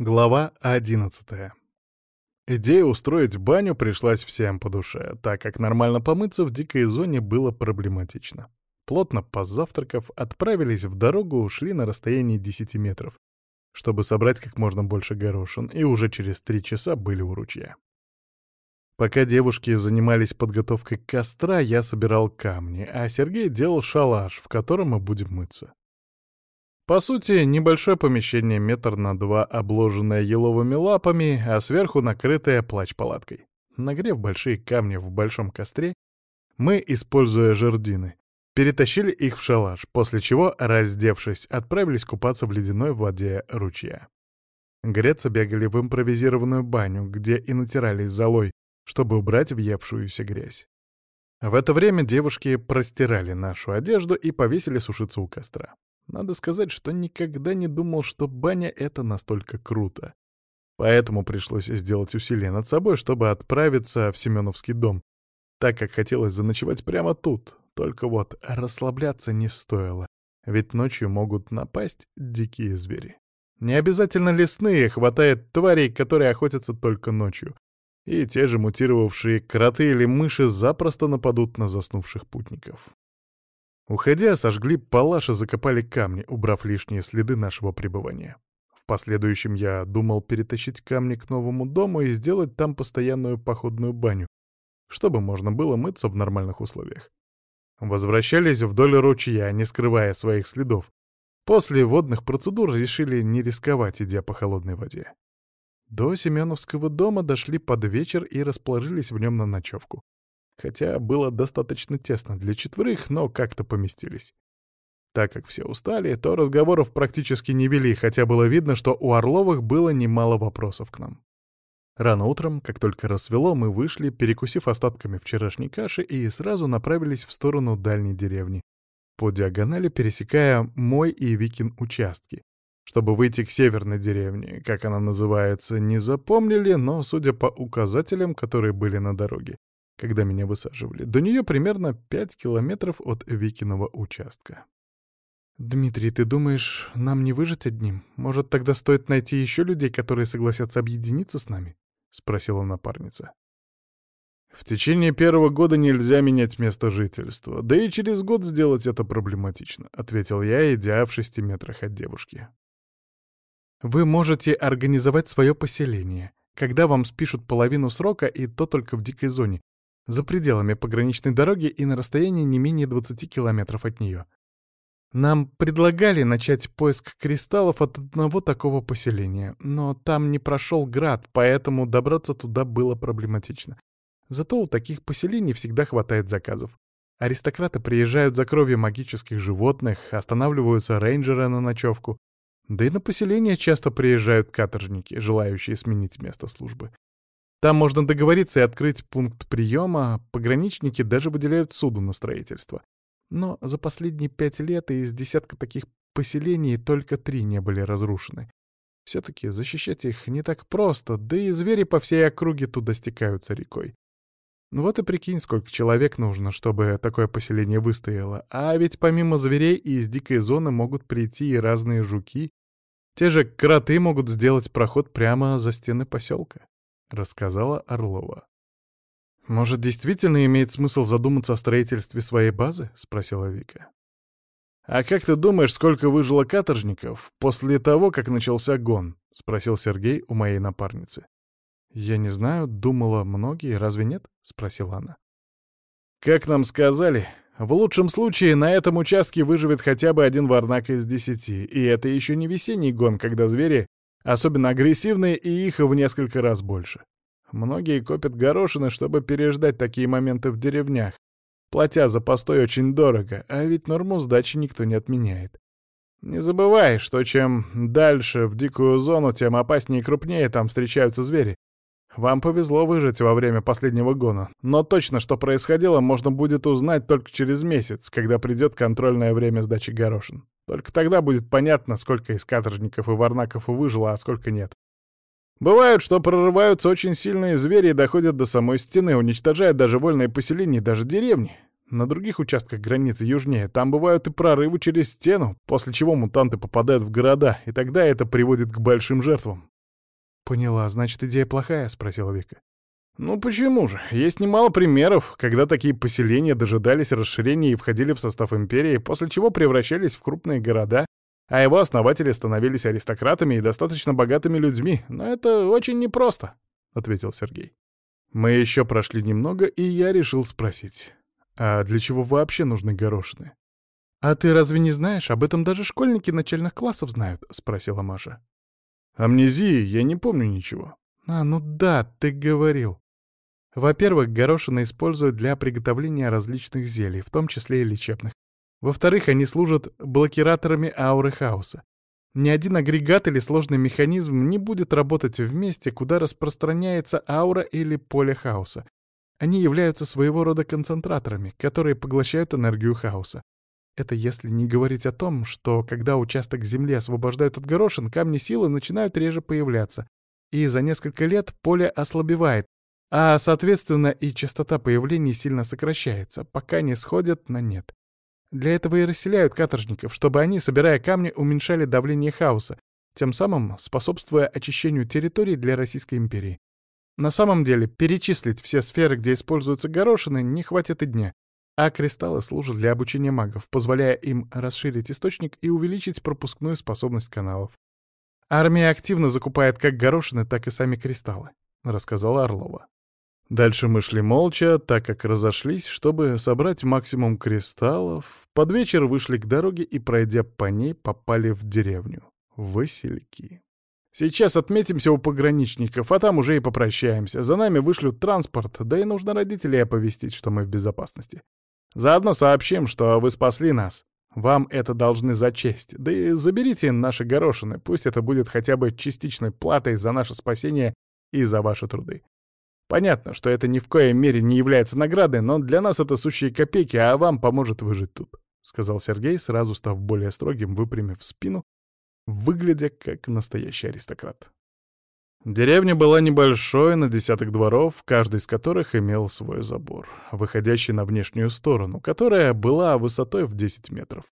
Глава 11 Идея устроить баню пришлась всем по душе, так как нормально помыться в дикой зоне было проблематично. Плотно позавтракав, отправились в дорогу, ушли на расстоянии 10 метров, чтобы собрать как можно больше горошин, и уже через три часа были у ручья. Пока девушки занимались подготовкой костра, я собирал камни, а Сергей делал шалаш, в котором мы будем мыться. По сути, небольшое помещение метр на два, обложенное еловыми лапами, а сверху накрытое плач-палаткой. Нагрев большие камни в большом костре, мы, используя жердины, перетащили их в шалаш, после чего, раздевшись, отправились купаться в ледяной воде ручья. Греться бегали в импровизированную баню, где и натирались золой, чтобы убрать въевшуюся грязь. В это время девушки простирали нашу одежду и повесили сушиться у костра. Надо сказать, что никогда не думал, что баня — это настолько круто. Поэтому пришлось сделать усилие над собой, чтобы отправиться в Семеновский дом, так как хотелось заночевать прямо тут. Только вот расслабляться не стоило, ведь ночью могут напасть дикие звери. Не обязательно лесные, хватает тварей, которые охотятся только ночью. И те же мутировавшие кроты или мыши запросто нападут на заснувших путников. Уходя, сожгли палаш и закопали камни, убрав лишние следы нашего пребывания. В последующем я думал перетащить камни к новому дому и сделать там постоянную походную баню, чтобы можно было мыться в нормальных условиях. Возвращались вдоль ручья, не скрывая своих следов. После водных процедур решили не рисковать, идя по холодной воде. До Семеновского дома дошли под вечер и расположились в нем на ночевку хотя было достаточно тесно для четверых, но как-то поместились. Так как все устали, то разговоров практически не вели, хотя было видно, что у Орловых было немало вопросов к нам. Рано утром, как только рассвело, мы вышли, перекусив остатками вчерашней каши, и сразу направились в сторону дальней деревни, по диагонали пересекая мой и Викин участки, чтобы выйти к северной деревне, как она называется, не запомнили, но, судя по указателям, которые были на дороге, когда меня высаживали. До нее примерно 5 километров от Викиного участка. «Дмитрий, ты думаешь, нам не выжить одним? Может, тогда стоит найти еще людей, которые согласятся объединиться с нами?» — спросила напарница. «В течение первого года нельзя менять место жительства, да и через год сделать это проблематично», — ответил я, идя в шести метрах от девушки. «Вы можете организовать свое поселение, когда вам спишут половину срока, и то только в дикой зоне, за пределами пограничной дороги и на расстоянии не менее 20 километров от нее. Нам предлагали начать поиск кристаллов от одного такого поселения, но там не прошел град, поэтому добраться туда было проблематично. Зато у таких поселений всегда хватает заказов. Аристократы приезжают за кровью магических животных, останавливаются рейнджеры на ночевку. Да и на поселение часто приезжают каторжники, желающие сменить место службы. Там можно договориться и открыть пункт приема, пограничники даже выделяют суду на строительство. Но за последние пять лет из десятка таких поселений только три не были разрушены. Все-таки защищать их не так просто, да и звери по всей округе туда стекаются рекой. Вот и прикинь, сколько человек нужно, чтобы такое поселение выстояло. А ведь помимо зверей из дикой зоны могут прийти и разные жуки. Те же кроты могут сделать проход прямо за стены поселка. — рассказала Орлова. «Может, действительно имеет смысл задуматься о строительстве своей базы?» — спросила Вика. «А как ты думаешь, сколько выжило каторжников после того, как начался гон?» — спросил Сергей у моей напарницы. «Я не знаю, думала, многие, разве нет?» — спросила она. «Как нам сказали, в лучшем случае на этом участке выживет хотя бы один варнак из десяти, и это еще не весенний гон, когда звери Особенно агрессивные, и их в несколько раз больше. Многие копят горошины, чтобы переждать такие моменты в деревнях, платя за постой очень дорого, а ведь норму сдачи никто не отменяет. Не забывай, что чем дальше в дикую зону, тем опаснее и крупнее там встречаются звери. Вам повезло выжить во время последнего гона, но точно, что происходило, можно будет узнать только через месяц, когда придет контрольное время сдачи горошин. Только тогда будет понятно, сколько из каторжников и варнаков выжило, а сколько нет. Бывают, что прорываются очень сильные звери и доходят до самой стены, уничтожают даже вольные поселения даже деревни. На других участках границы южнее там бывают и прорывы через стену, после чего мутанты попадают в города, и тогда это приводит к большим жертвам. «Поняла, значит, идея плохая?» — спросила Вика. «Ну почему же? Есть немало примеров, когда такие поселения дожидались расширения и входили в состав империи, после чего превращались в крупные города, а его основатели становились аристократами и достаточно богатыми людьми, но это очень непросто», — ответил Сергей. Мы еще прошли немного, и я решил спросить, а для чего вообще нужны горошины? «А ты разве не знаешь? Об этом даже школьники начальных классов знают», — спросила Маша. «Амнезии, я не помню ничего». «А, ну да, ты говорил. Во-первых, горошины используют для приготовления различных зелий, в том числе и лечебных. Во-вторых, они служат блокираторами ауры хаоса. Ни один агрегат или сложный механизм не будет работать в месте, куда распространяется аура или поле хаоса. Они являются своего рода концентраторами, которые поглощают энергию хаоса. Это если не говорить о том, что когда участок Земли освобождают от горошин, камни силы начинают реже появляться, и за несколько лет поле ослабевает, а, соответственно, и частота появлений сильно сокращается, пока не сходят на нет. Для этого и расселяют каторжников, чтобы они, собирая камни, уменьшали давление хаоса, тем самым способствуя очищению территорий для Российской империи. На самом деле, перечислить все сферы, где используются горошины, не хватит и дня, а кристаллы служат для обучения магов, позволяя им расширить источник и увеличить пропускную способность каналов. Армия активно закупает как горошины, так и сами кристаллы, рассказала Орлова. Дальше мы шли молча, так как разошлись, чтобы собрать максимум кристаллов. Под вечер вышли к дороге и, пройдя по ней, попали в деревню. Васильки. Сейчас отметимся у пограничников, а там уже и попрощаемся. За нами вышлют транспорт, да и нужно родителей оповестить, что мы в безопасности. Заодно сообщим, что вы спасли нас. Вам это должны зачесть. Да и заберите наши горошины, пусть это будет хотя бы частичной платой за наше спасение и за ваши труды. Понятно, что это ни в коей мере не является наградой, но для нас это сущие копейки, а вам поможет выжить тут», — сказал Сергей, сразу став более строгим, выпрямив спину, выглядя как настоящий аристократ. Деревня была небольшой, на десяток дворов, каждый из которых имел свой забор, выходящий на внешнюю сторону, которая была высотой в 10 метров.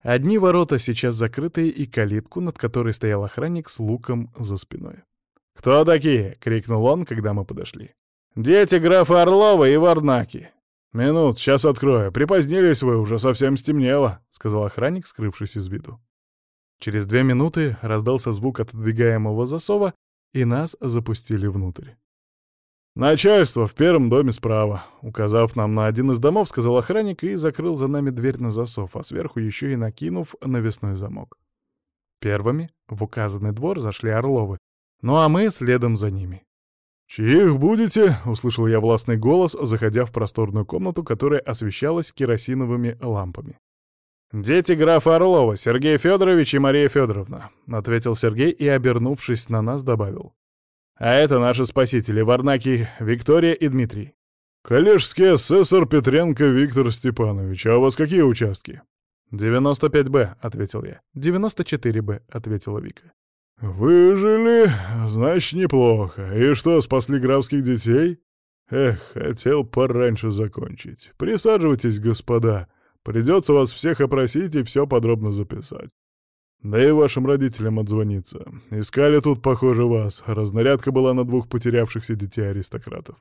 Одни ворота сейчас закрытые и калитку, над которой стоял охранник с луком за спиной. «Кто такие?» — крикнул он, когда мы подошли. «Дети графа Орлова и Варнаки». «Минут, сейчас открою. Припозднились вы, уже совсем стемнело», — сказал охранник, скрывшись из виду. Через две минуты раздался звук отодвигаемого засова, и нас запустили внутрь. «Начальство в первом доме справа», — указав нам на один из домов, сказал охранник и закрыл за нами дверь на засов, а сверху еще и накинув навесной замок. Первыми в указанный двор зашли Орловы, ну а мы следом за ними. «Чьих будете?» — услышал я властный голос, заходя в просторную комнату, которая освещалась керосиновыми лампами. «Дети графа Орлова, Сергей Федорович и Мария Федоровна», — ответил Сергей и, обернувшись на нас, добавил. «А это наши спасители, Варнаки Виктория и Дмитрий». «Коллежский асессор Петренко Виктор Степанович, а у вас какие участки?» «95-Б», — ответил я. «94-Б», — ответила Вика. «Выжили? Значит, неплохо. И что, спасли графских детей? Эх, хотел пораньше закончить. Присаживайтесь, господа. Придется вас всех опросить и все подробно записать. Да и вашим родителям отзвониться. Искали тут, похоже, вас. Разнарядка была на двух потерявшихся детей аристократов.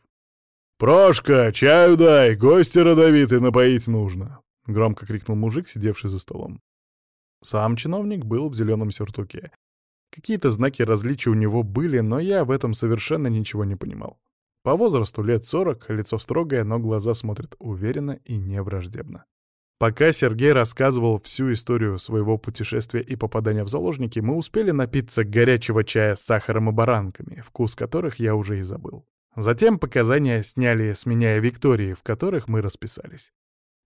«Прошка, чаю дай! Гости родовитые напоить нужно!» — громко крикнул мужик, сидевший за столом. Сам чиновник был в зеленом сюртуке. Какие-то знаки различия у него были, но я в этом совершенно ничего не понимал. По возрасту лет сорок, лицо строгое, но глаза смотрят уверенно и невраждебно. Пока Сергей рассказывал всю историю своего путешествия и попадания в заложники, мы успели напиться горячего чая с сахаром и баранками, вкус которых я уже и забыл. Затем показания сняли с меня и Виктории, в которых мы расписались.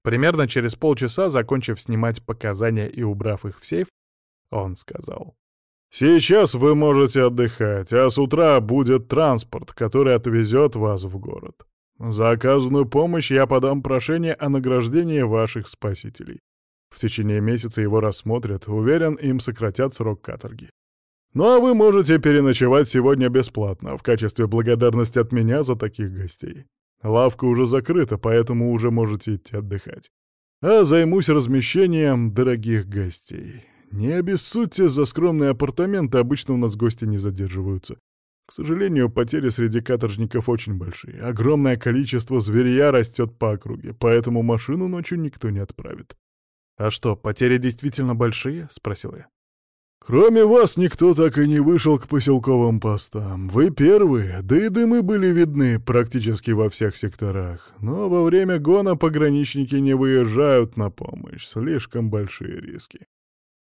Примерно через полчаса, закончив снимать показания и убрав их в сейф, он сказал. Сейчас вы можете отдыхать, а с утра будет транспорт, который отвезет вас в город. За оказанную помощь я подам прошение о награждении ваших спасителей. В течение месяца его рассмотрят, уверен, им сократят срок каторги. Ну а вы можете переночевать сегодня бесплатно, в качестве благодарности от меня за таких гостей. Лавка уже закрыта, поэтому уже можете идти отдыхать. А займусь размещением дорогих гостей. Не обессудьте за скромные апартаменты, обычно у нас гости не задерживаются. К сожалению, потери среди каторжников очень большие. Огромное количество зверья растет по округе, поэтому машину ночью никто не отправит. «А что, потери действительно большие?» — спросил я. «Кроме вас никто так и не вышел к поселковым постам. Вы первые, да и дымы были видны практически во всех секторах. Но во время гона пограничники не выезжают на помощь, слишком большие риски.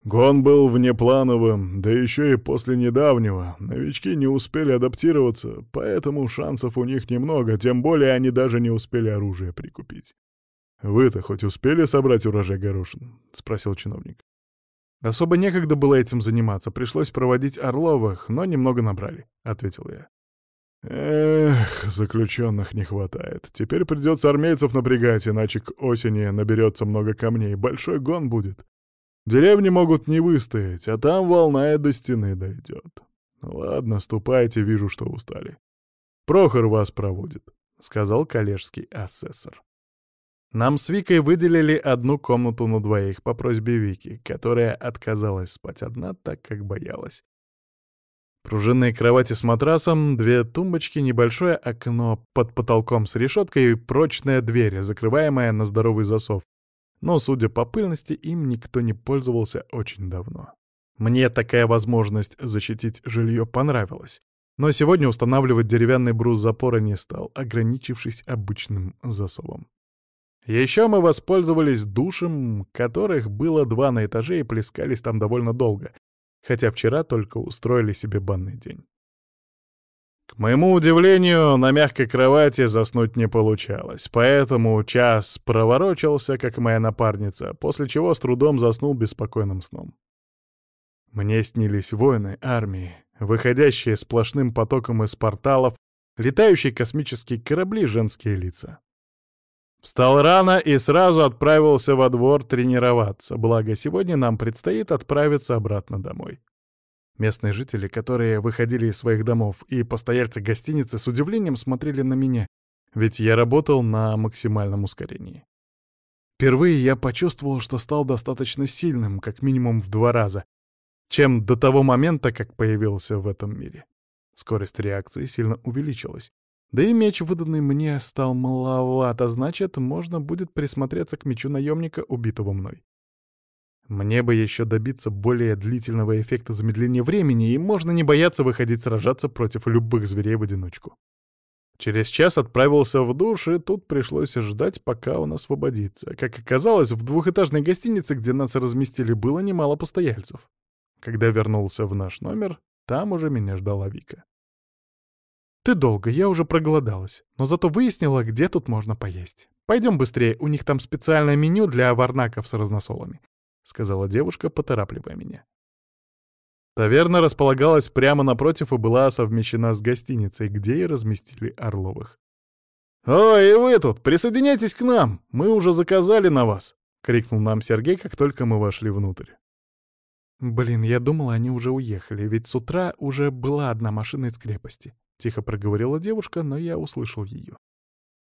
Гон был внеплановым, да еще и после недавнего. Новички не успели адаптироваться, поэтому шансов у них немного, тем более они даже не успели оружие прикупить. «Вы-то хоть успели собрать урожай горошин?» — спросил чиновник. «Особо некогда было этим заниматься, пришлось проводить Орловых, но немного набрали», — ответил я. «Эх, заключенных не хватает. Теперь придется армейцев напрягать, иначе к осени наберется много камней, большой гон будет. Деревни могут не выстоять, а там волна и до стены дойдет. Ладно, ступайте, вижу, что устали. Прохор вас проводит», — сказал коллежский асессор. Нам с Викой выделили одну комнату на двоих по просьбе Вики, которая отказалась спать одна, так как боялась. Пружинные кровати с матрасом, две тумбочки, небольшое окно под потолком с решеткой и прочная дверь, закрываемая на здоровый засов. Но, судя по пыльности, им никто не пользовался очень давно. Мне такая возможность защитить жилье понравилась. Но сегодня устанавливать деревянный брус запора не стал, ограничившись обычным засовом. Еще мы воспользовались душем, которых было два на этаже и плескались там довольно долго, хотя вчера только устроили себе банный день. К моему удивлению, на мягкой кровати заснуть не получалось, поэтому час проворочался, как моя напарница, после чего с трудом заснул беспокойным сном. Мне снились воины армии, выходящие сплошным потоком из порталов, летающие космические корабли, женские лица. Встал рано и сразу отправился во двор тренироваться, благо сегодня нам предстоит отправиться обратно домой. Местные жители, которые выходили из своих домов, и постояльцы гостиницы с удивлением смотрели на меня, ведь я работал на максимальном ускорении. Впервые я почувствовал, что стал достаточно сильным, как минимум в два раза, чем до того момента, как появился в этом мире. Скорость реакции сильно увеличилась, да и меч, выданный мне, стал маловат, а значит, можно будет присмотреться к мечу наемника, убитого мной. Мне бы еще добиться более длительного эффекта замедления времени, и можно не бояться выходить сражаться против любых зверей в одиночку. Через час отправился в душ, и тут пришлось ждать, пока он освободится. Как оказалось, в двухэтажной гостинице, где нас разместили, было немало постояльцев. Когда вернулся в наш номер, там уже меня ждала Вика. «Ты долго, я уже проголодалась, но зато выяснила, где тут можно поесть. Пойдем быстрее, у них там специальное меню для варнаков с разносолами», — сказала девушка, поторапливая меня. Таверна располагалась прямо напротив и была совмещена с гостиницей, где и разместили Орловых. «Ой, и вы тут! Присоединяйтесь к нам! Мы уже заказали на вас!» — крикнул нам Сергей, как только мы вошли внутрь. «Блин, я думала, они уже уехали, ведь с утра уже была одна машина из крепости», — тихо проговорила девушка, но я услышал ее.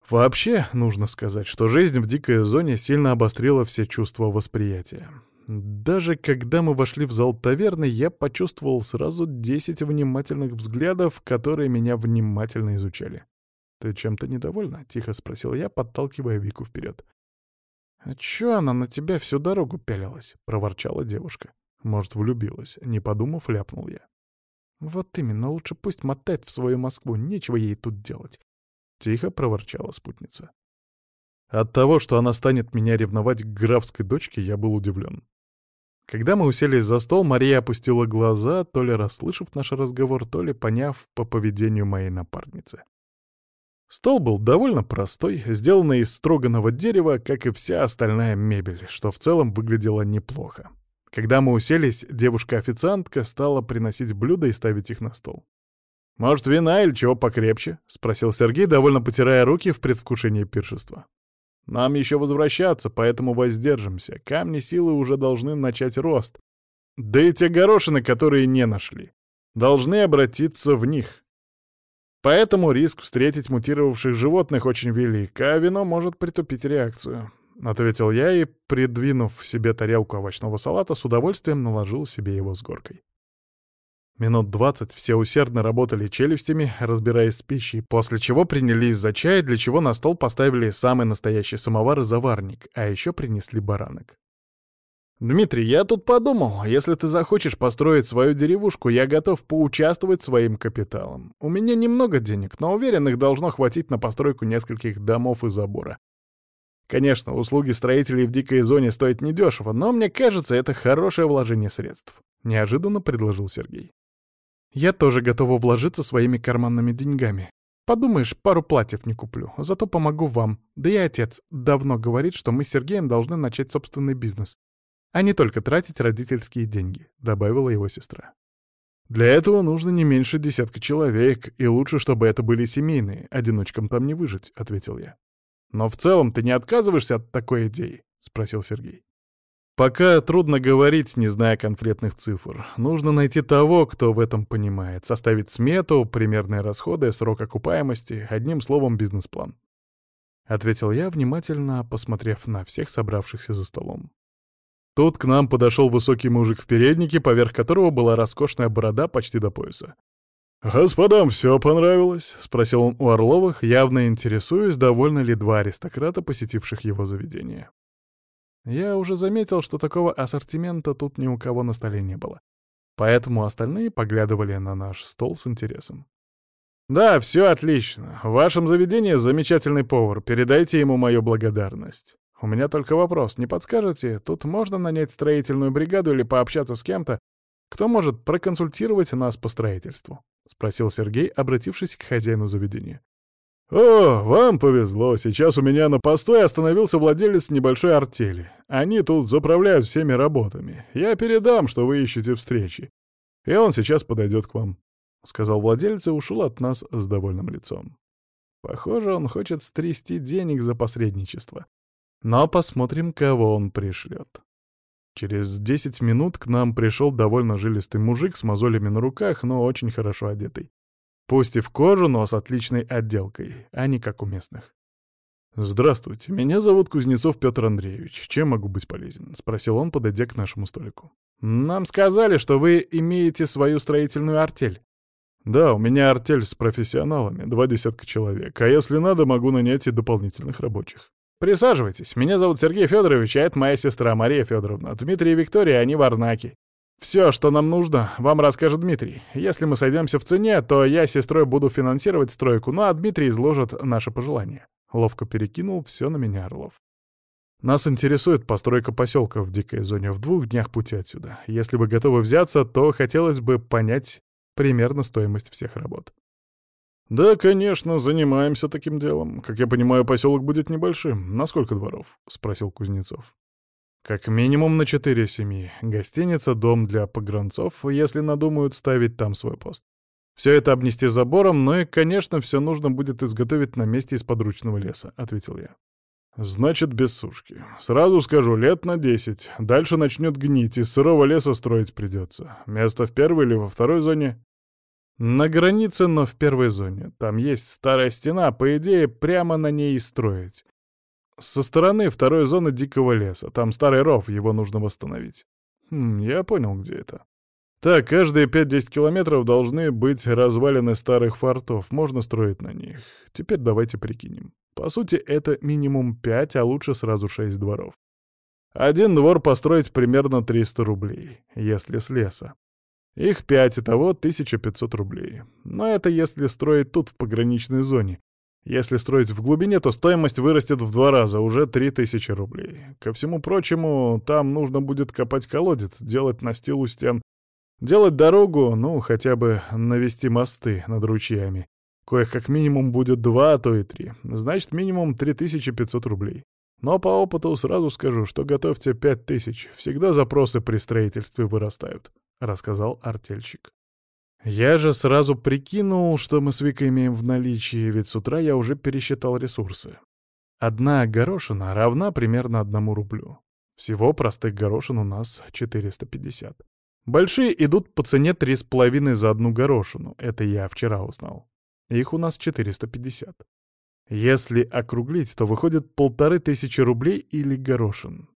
Вообще, нужно сказать, что жизнь в дикой зоне сильно обострила все чувства восприятия. Даже когда мы вошли в зал таверны, я почувствовал сразу десять внимательных взглядов, которые меня внимательно изучали. «Ты чем-то недовольна?» — тихо спросил я, подталкивая Вику вперед. «А чё она на тебя всю дорогу пялилась?» — проворчала девушка. Может, влюбилась. Не подумав, ляпнул я. «Вот именно, лучше пусть мотает в свою Москву, нечего ей тут делать», — тихо проворчала спутница. От того, что она станет меня ревновать к графской дочке, я был удивлен. Когда мы уселись за стол, Мария опустила глаза, то ли расслышав наш разговор, то ли поняв по поведению моей напарницы. Стол был довольно простой, сделанный из строганного дерева, как и вся остальная мебель, что в целом выглядело неплохо. Когда мы уселись, девушка-официантка стала приносить блюда и ставить их на стол. «Может, вина или чего покрепче?» — спросил Сергей, довольно потирая руки в предвкушении пиршества. «Нам еще возвращаться, поэтому воздержимся. Камни силы уже должны начать рост. Да и те горошины, которые не нашли, должны обратиться в них. Поэтому риск встретить мутировавших животных очень велик, а вино может притупить реакцию. — ответил я и, придвинув себе тарелку овощного салата, с удовольствием наложил себе его с горкой. Минут двадцать все усердно работали челюстями, разбираясь с пищей, после чего принялись за чай, для чего на стол поставили самый настоящий самовар и заварник, а еще принесли баранок. «Дмитрий, я тут подумал, если ты захочешь построить свою деревушку, я готов поучаствовать своим капиталом. У меня немного денег, но уверен, их должно хватить на постройку нескольких домов и забора. Конечно, услуги строителей в дикой зоне стоят недешево, но мне кажется, это хорошее вложение средств», — неожиданно предложил Сергей. Я тоже готова вложиться своими карманными деньгами. Подумаешь, пару платьев не куплю, зато помогу вам. Да и отец давно говорит, что мы с Сергеем должны начать собственный бизнес, а не только тратить родительские деньги», — добавила его сестра. «Для этого нужно не меньше десятка человек, и лучше, чтобы это были семейные, одиночкам там не выжить», — ответил я. «Но в целом ты не отказываешься от такой идеи?» — спросил Сергей. Пока трудно говорить, не зная конкретных цифр. Нужно найти того, кто в этом понимает, составить смету, примерные расходы, срок окупаемости, одним словом, бизнес-план. Ответил я, внимательно посмотрев на всех собравшихся за столом. Тут к нам подошел высокий мужик в переднике, поверх которого была роскошная борода почти до пояса. «Господам все понравилось?» — спросил он у Орловых, явно интересуясь, довольны ли два аристократа, посетивших его заведение. Я уже заметил, что такого ассортимента тут ни у кого на столе не было. Поэтому остальные поглядывали на наш стол с интересом. «Да, все отлично. В вашем заведении замечательный повар. Передайте ему мою благодарность. У меня только вопрос. Не подскажете, тут можно нанять строительную бригаду или пообщаться с кем-то, кто может проконсультировать нас по строительству?» — спросил Сергей, обратившись к хозяину заведения. «О, вам повезло. Сейчас у меня на постой остановился владелец небольшой артели. Они тут заправляют всеми работами. Я передам, что вы ищете встречи. И он сейчас подойдет к вам», — сказал владелец и ушел от нас с довольным лицом. Похоже, он хочет стрясти денег за посредничество. Но посмотрим, кого он пришлет. Через десять минут к нам пришел довольно жилистый мужик с мозолями на руках, но очень хорошо одетый. Пусть и в кожу, но с отличной отделкой, а не как у местных. «Здравствуйте, меня зовут Кузнецов Петр Андреевич. Чем могу быть полезен?» — спросил он, подойдя к нашему столику. «Нам сказали, что вы имеете свою строительную артель». «Да, у меня артель с профессионалами, два десятка человек, а если надо, могу нанять и дополнительных рабочих». «Присаживайтесь. Меня зовут Сергей Федорович, а это моя сестра Мария Федоровна. Дмитрий и Виктория, они варнаки. Все, что нам нужно, вам расскажет Дмитрий. Если мы сойдемся в цене, то я с сестрой буду финансировать стройку, ну а Дмитрий изложит наши пожелания. Ловко перекинул все на меня Орлов. Нас интересует постройка поселка в дикой зоне в двух днях пути отсюда. Если вы готовы взяться, то хотелось бы понять примерно стоимость всех работ. «Да, конечно, занимаемся таким делом. Как я понимаю, поселок будет небольшим. На сколько дворов?» — спросил Кузнецов. Как минимум на четыре семьи. Гостиница, дом для погранцов, если надумают ставить там свой пост. Все это обнести забором, но и, конечно, все нужно будет изготовить на месте из подручного леса, — ответил я. Значит, без сушки. Сразу скажу, лет на десять. Дальше начнет гнить, из сырого леса строить придется. Место в первой или во второй зоне? На границе, но в первой зоне. Там есть старая стена, по идее, прямо на ней и строить. Со стороны второй зоны дикого леса. Там старый ров, его нужно восстановить. Хм, я понял, где это. Так, каждые 5-10 километров должны быть развалины старых фортов, можно строить на них. Теперь давайте прикинем. По сути, это минимум 5, а лучше сразу 6 дворов. Один двор построить примерно 300 рублей, если с леса. Их 5, итого 1500 рублей. Но это если строить тут, в пограничной зоне. Если строить в глубине, то стоимость вырастет в два раза, уже 3000 рублей. Ко всему прочему, там нужно будет копать колодец, делать настил у стен, делать дорогу, ну, хотя бы навести мосты над ручьями. Коих как минимум будет два, а то и три. Значит, минимум 3500 рублей. Но по опыту сразу скажу, что готовьте 5000. Всегда запросы при строительстве вырастают, — рассказал артельщик. Я же сразу прикинул, что мы с Викой имеем в наличии, ведь с утра я уже пересчитал ресурсы. Одна горошина равна примерно одному рублю. Всего простых горошин у нас 450. Большие идут по цене 3,5 за одну горошину, это я вчера узнал. Их у нас 450. Если округлить, то выходит полторы тысячи рублей или горошин.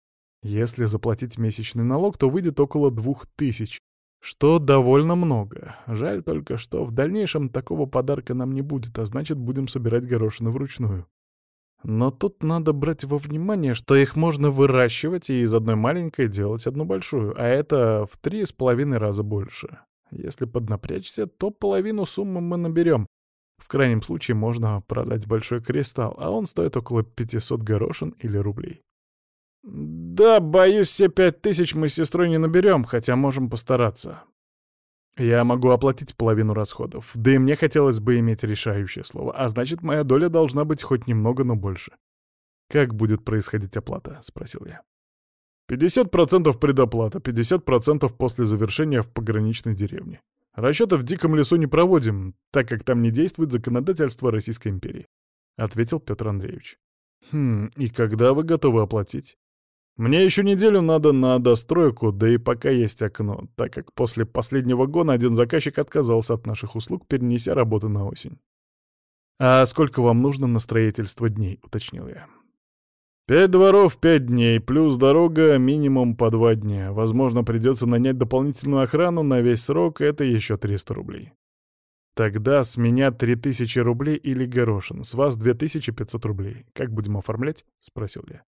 Если заплатить месячный налог, то выйдет около двух тысяч, Что довольно много. Жаль только, что в дальнейшем такого подарка нам не будет, а значит, будем собирать горошины вручную. Но тут надо брать во внимание, что их можно выращивать и из одной маленькой делать одну большую, а это в три с половиной раза больше. Если поднапрячься, то половину суммы мы наберем. В крайнем случае можно продать большой кристалл, а он стоит около 500 горошин или рублей. «Да, боюсь, все пять тысяч мы с сестрой не наберем, хотя можем постараться. Я могу оплатить половину расходов, да и мне хотелось бы иметь решающее слово, а значит, моя доля должна быть хоть немного, но больше. Как будет происходить оплата?» — спросил я. «Пятьдесят процентов предоплата, пятьдесят процентов после завершения в пограничной деревне. Расчеты в диком лесу не проводим, так как там не действует законодательство Российской империи», — ответил Петр Андреевич. «Хм, и когда вы готовы оплатить?» Мне еще неделю надо на достройку, да и пока есть окно, так как после последнего гона один заказчик отказался от наших услуг, перенеся работу на осень. «А сколько вам нужно на строительство дней?» — уточнил я. «Пять дворов, пять дней, плюс дорога минимум по два дня. Возможно, придется нанять дополнительную охрану на весь срок, это еще 300 рублей». «Тогда с меня 3000 рублей или горошин, с вас 2500 рублей. Как будем оформлять?» — спросил я.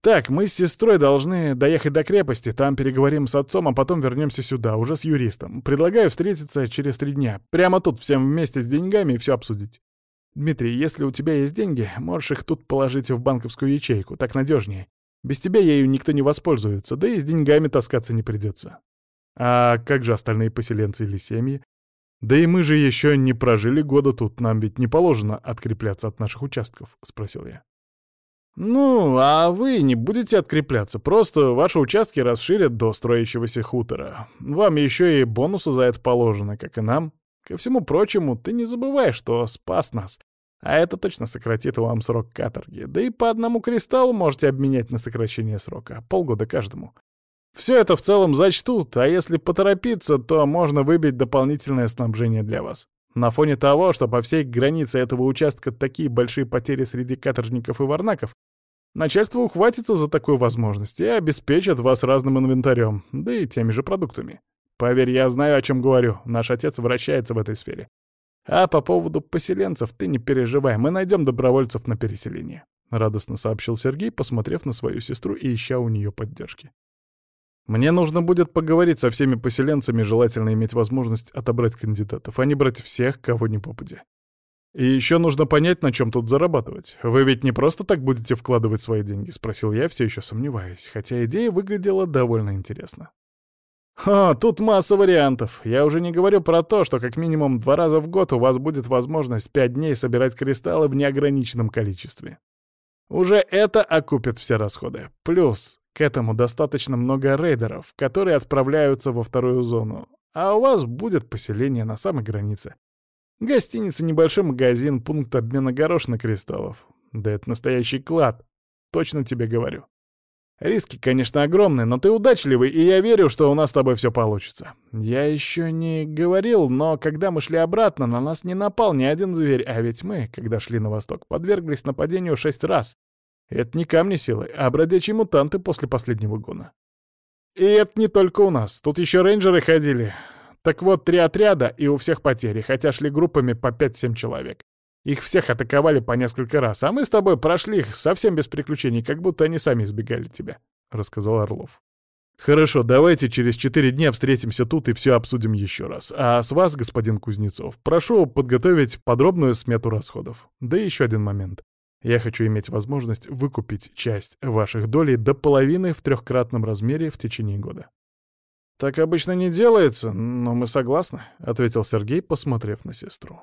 «Так, мы с сестрой должны доехать до крепости, там переговорим с отцом, а потом вернемся сюда, уже с юристом. Предлагаю встретиться через три дня. Прямо тут всем вместе с деньгами и все обсудить. Дмитрий, если у тебя есть деньги, можешь их тут положить в банковскую ячейку, так надежнее. Без тебя ею никто не воспользуется, да и с деньгами таскаться не придется. А как же остальные поселенцы или семьи? Да и мы же еще не прожили года тут, нам ведь не положено открепляться от наших участков, — спросил я. «Ну, а вы не будете открепляться, просто ваши участки расширят до строящегося хутора. Вам еще и бонусы за это положено, как и нам. Ко всему прочему, ты не забывай, что спас нас, а это точно сократит вам срок каторги. Да и по одному кристаллу можете обменять на сокращение срока, полгода каждому. Все это в целом зачтут, а если поторопиться, то можно выбить дополнительное снабжение для вас. На фоне того, что по всей границе этого участка такие большие потери среди каторжников и варнаков, начальство ухватится за такую возможность и обеспечит вас разным инвентарем, да и теми же продуктами. Поверь, я знаю, о чем говорю, наш отец вращается в этой сфере. А по поводу поселенцев ты не переживай, мы найдем добровольцев на переселение», — радостно сообщил Сергей, посмотрев на свою сестру и ища у нее поддержки. Мне нужно будет поговорить со всеми поселенцами, желательно иметь возможность отобрать кандидатов, а не брать всех, кого не попадя. И еще нужно понять, на чем тут зарабатывать. Вы ведь не просто так будете вкладывать свои деньги, спросил я, все еще сомневаясь, хотя идея выглядела довольно интересно. О, тут масса вариантов. Я уже не говорю про то, что как минимум два раза в год у вас будет возможность пять дней собирать кристаллы в неограниченном количестве. Уже это окупит все расходы. Плюс к этому достаточно много рейдеров, которые отправляются во вторую зону, а у вас будет поселение на самой границе. Гостиница, небольшой магазин, пункт обмена горошин и кристаллов. Да это настоящий клад, точно тебе говорю. Риски, конечно, огромные, но ты удачливый, и я верю, что у нас с тобой все получится. Я еще не говорил, но когда мы шли обратно, на нас не напал ни один зверь, а ведь мы, когда шли на восток, подверглись нападению шесть раз, это не камни силы, а бродячие мутанты после последнего гона. И это не только у нас. Тут еще рейнджеры ходили. Так вот, три отряда, и у всех потери, хотя шли группами по 5-7 человек. Их всех атаковали по несколько раз, а мы с тобой прошли их совсем без приключений, как будто они сами избегали тебя», — рассказал Орлов. «Хорошо, давайте через четыре дня встретимся тут и все обсудим еще раз. А с вас, господин Кузнецов, прошу подготовить подробную смету расходов. Да и еще один момент. Я хочу иметь возможность выкупить часть ваших долей до половины в трехкратном размере в течение года. «Так обычно не делается, но мы согласны», — ответил Сергей, посмотрев на сестру.